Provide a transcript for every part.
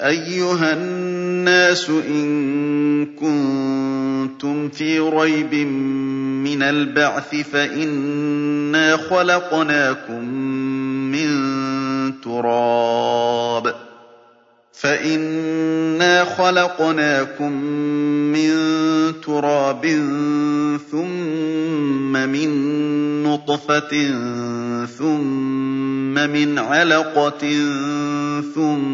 أَيُّهَا النَّاسُ إِن كُنتُمْ فِي رَيْبٍ مِّنَ الْبَعْثِ فَإِنَّا خَلَقْنَاكُم مِّن تُرَابٍ ثُمَّ مِن نُّطْفَةٍ ثُمَّ مِنْ عَلَقَةٍ ثُمَّ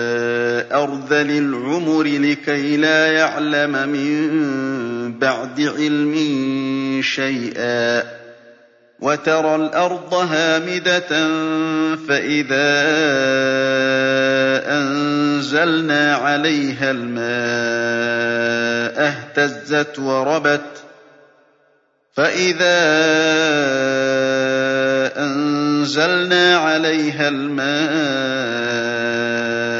لِكَيْ لَا يَعْلَمَ مِن بَعْدِ عِلْمٍ شَيْئًا ۚ. وَتَرَى الْأَرْضَ هَامِدَةً فَإِذَا أَنزَلْنَا عَلَيْهَا الْمَاءَ اهْتَزَّتْ وَرَبَتْ.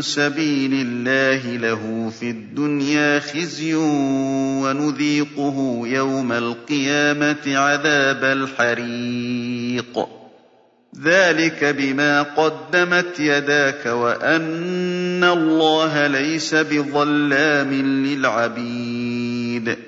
سَبِيلِ اللَّهِ ۖ لَهُ فِي الدُّنْيَا خِزْيٌ ۖ وَنُذِيقُهُ يَوْمَ الْقِيَامَةِ عَذَابَ الْحَرِيقِ. ذَٰلِكَ بِمَا قَدَّمَتْ يَدَاكَ وَأَنَّ اللَّهَ لَيْسَ بِظَلَّامٍ لِّلْعَبِيدِ.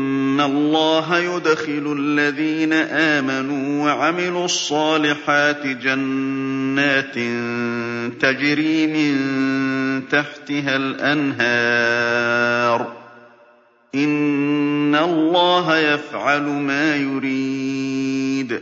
إِنَّ اللَّهَ يُدْخِلُ الَّذِينَ آمَنُوا وَعَمِلُوا الصَّالِحَاتِ جَنَّاتٍ تَجْرِي مِن تَحْتِهَا الْأَنْهَارُ ۚ إِنَّ اللَّهَ يَفْعَلُ مَا يُرِيدُ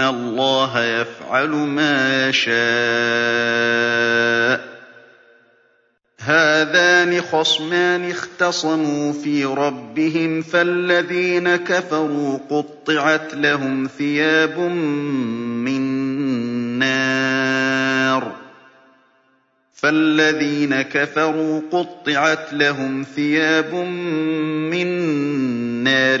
اللَّهَ يَفْعَلُ مَا يَشَاءُ هَٰذَانِ خَصْمَانِ اخْتَصَمُوا فِي رَبِّهِمْ ۖ فَالَّذِينَ كَفَرُوا قُطِّعَتْ لَهُمْ ثِيَابٌ مِّن نَّارٍ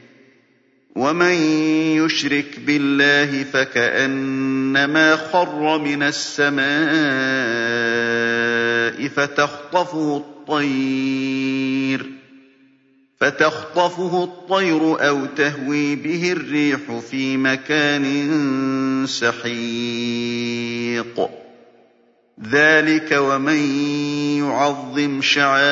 وَمَن يُشْرِكْ بِاللَّهِ فَكَأَنَّمَا خَرَّ مِنَ السَّمَاءِ فَتَخْطَفُهُ الطَّيْرُ أَوْ تَهْوِي بِهِ الرِّيحُ فِي مَكَانٍ سَحِيقٍ ذَٰلِكَ وَمَن يُعَظِّمْ شَعَائِرَ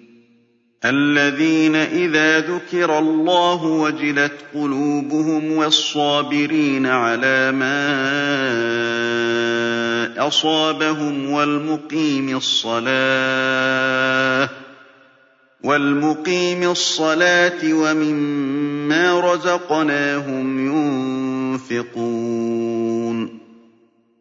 الَّذِينَ إِذَا ذُكِرَ اللَّهُ وَجِلَتْ قُلُوبُهُمْ وَالصَّابِرِينَ عَلَىٰ مَا أَصَابَهُمْ وَالْمُقِيمِي الصَّلَاةِ وَمِمَّا رَزَقْنَاهُمْ يُنفِقُونَ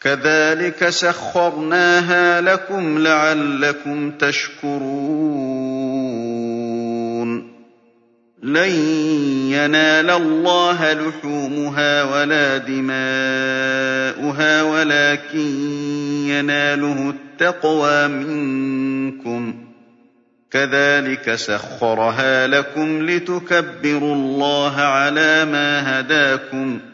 كَذَٰلِكَ سَخَّرْنَاهَا لَكُمْ لَعَلَّكُمْ تَشْكُرُونَ. لَن يَنَالَ اللَّهَ لُحُومُهَا وَلَا دِمَاؤُهَا وَلَٰكِن يَنَالُهُ التَّقْوَىٰ مِنكُمْ ۚ. كَذَٰلِكَ سَخَّرَهَا لَكُمْ لِتُكَبِّرُوا اللَّهَ عَلَىٰ مَا هَدَاكُمْ ۗ.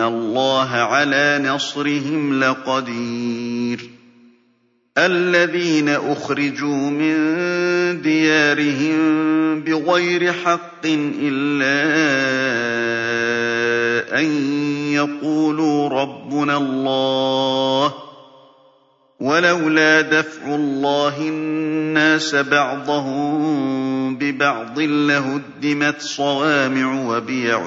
اللَّهَ عَلَىٰ نَصْرِهِمْ لَقَدِيرٌ الَّذِينَ أُخْرِجُوا مِن دِيَارِهِم بِغَيْرِ حَقٍّ إِلَّا أَن يَقُولُوا رَبُّنَا اللَّهُ ۗ وَلَوْلَا دَفْعُ اللَّهِ النَّاسَ بَعْضَهُم بِبَعْضٍ لَّهُدِّمَتْ صَوَامِعُ وَبِيَعٌ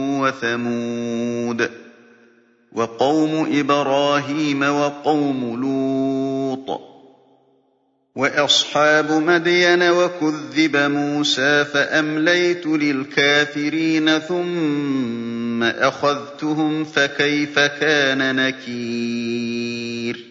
وثمود وقوم إبراهيم وقوم لوط وأصحاب مدين وكذب موسى فأمليت للكافرين ثم أخذتهم فكيف كان نكير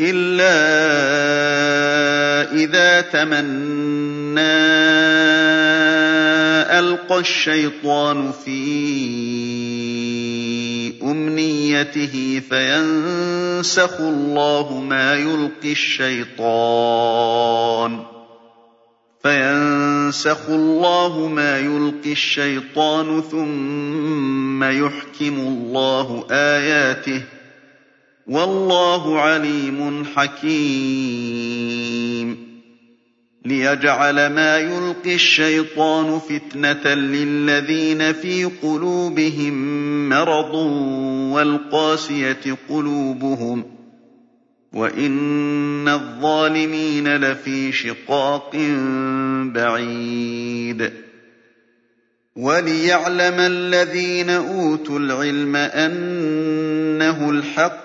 إلا إذا تمنى ألقى الشيطان في أمنيته فينسخ الله ما يلقي الشيطان فينسخ الله ما يلقي الشيطان ثم يحكم الله آياته والله عليم حكيم. ليجعل ما يلقي الشيطان فتنة للذين في قلوبهم مرض والقاسية قلوبهم. وإن الظالمين لفي شقاق بعيد. وليعلم الذين أوتوا العلم أنه الحق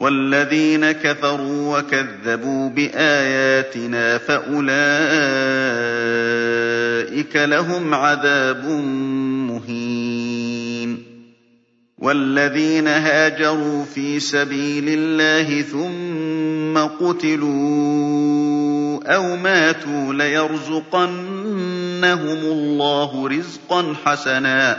وَالَّذِينَ كَفَرُوا وَكَذَّبُوا بِآيَاتِنَا فَأُولَٰئِكَ لَهُمْ عَذَابٌ مُّهِينٌ. وَالَّذِينَ هَاجَرُوا فِي سَبِيلِ اللَّهِ ثُمَّ قُتِلُوا أَوْ مَاتُوا لَيَرْزُقَنَّهُمُ اللَّهُ رِزْقًا حَسَنًا ۚ.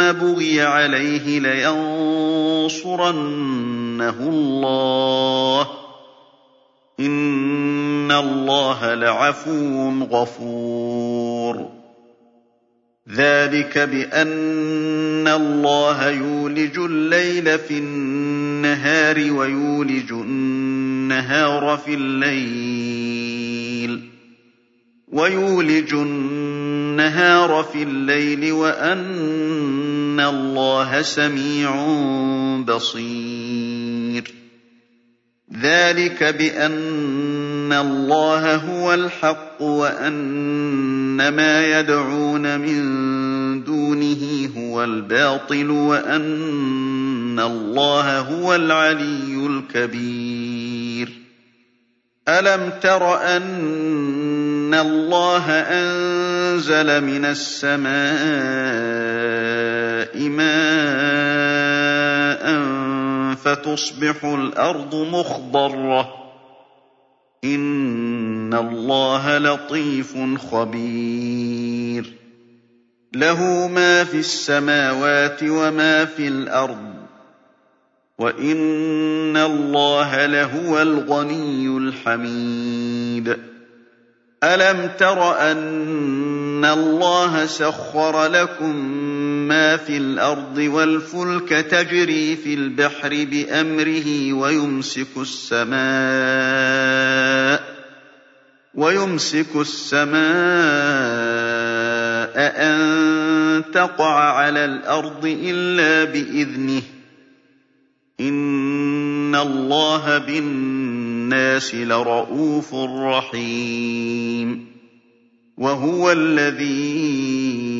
بُغِيَ عَلَيْهِ لَيَنصُرَنَّهُ اللَّهُ ۗ. إِنَّ اللَّهَ لَعَفُوٌّ غَفُورٌ. ذَٰلِكَ بِأَنَّ اللَّهَ يُولِجُ اللَّيْلَ فِي النَّهَارِ وَيُولِجُ النَّهَارَ فِي اللَّيْلِ. وَيُولِجُ النَّهَارَ فِي اللَّيْلِ وَأَنَّ اللَّهَ سَمِيعٌ بَصِيرٌ ذَٰلِكَ بِأَنَّ اللَّهَ هُوَ الْحَقُّ وَأَنَّ مَا يَدْعُونَ مِن دُونِهِ هُوَ الْبَاطِلُ وَأَنَّ اللَّهَ هُوَ الْعَلِيُّ الْكَبِيرُ أَلَمْ تَرَ أَنَّ اللَّهَ أَنزَلَ مِنَ السَّمَاءِ مَاءً فَتُصْبِحُ الْأَرْضُ مُخْضَرَّةً ۗ إِنَّ اللَّهَ لَطِيفٌ خَبِيرٌ لَّهُ مَا فِي السَّمَاوَاتِ وَمَا فِي الْأَرْضِ ۗ وَإِنَّ اللَّهَ لَهُوَ الْغَنِيُّ الْحَمِيدُ أَلَمْ تَرَ أَنَّ اللَّهَ سَخَّرَ لَكُم مَّا فِي الْأَرْضِ وَالْفُلْكَ تَجْرِي فِي الْبَحْرِ بِأَمْرِهِ وَيُمْسِكُ السَّمَاءَ أَن تَقَعَ عَلَى الْأَرْضِ إِلَّا بِإِذْنِهِ ۗ. إِنَّ اللَّهَ بِالنَّاسِ لَرَءُوفٌ رَّحِيمٌ. وَهُوَ الَّذِي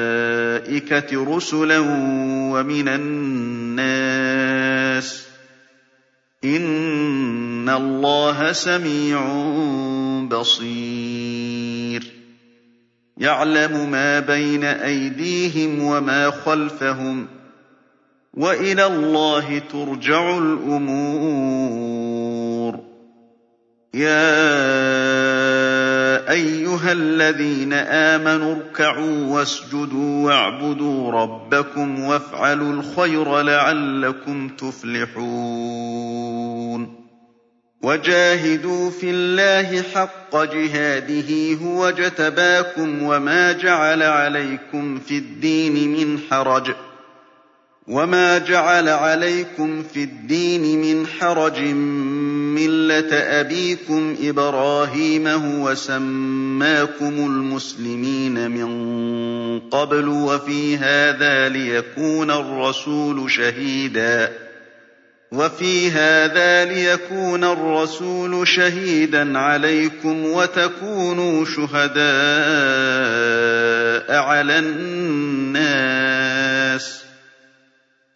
رُسُلًا وَمِنَ النَّاسِ ۚ. إِنَّ اللَّهَ سَمِيعٌ بَصِيرٌ. يَعْلَمُ مَا بَيْنَ أَيْدِيهِمْ وَمَا خَلْفَهُمْ ۗ. وَإِلَى اللَّهِ تُرْجَعُ الْأُمُورُ. أَيُّهَا الَّذِينَ آمَنُوا ارْكَعُوا وَاسْجُدُوا وَاعْبُدُوا رَبَّكُمْ وَافْعَلُوا الْخَيْرَ لَعَلَّكُمْ تُفْلِحُونَ. وَجَاهِدُوا فِي اللَّهِ حَقَّ جِهَادِهِ ۖ هُوَ اجْتَبَاكُمْ وَمَا جَعَلَ عَلَيْكُمْ فِي الدِّينِ مِنْ حَرَجٍ. مِّلَّةَ أَبِيكُمْ إِبْرَاهِيمَ ۖ هُوَ سَمَّاكُمُ الْمُسْلِمِينَ مِن قَبْلُ وَفِي هَٰذَا لِيَكُونَ الرَّسُولُ شَهِيدًا عَلَيْكُمْ وَتَكُونُوا شُهَدَاءَ عَلَى النَّاسِ ۚ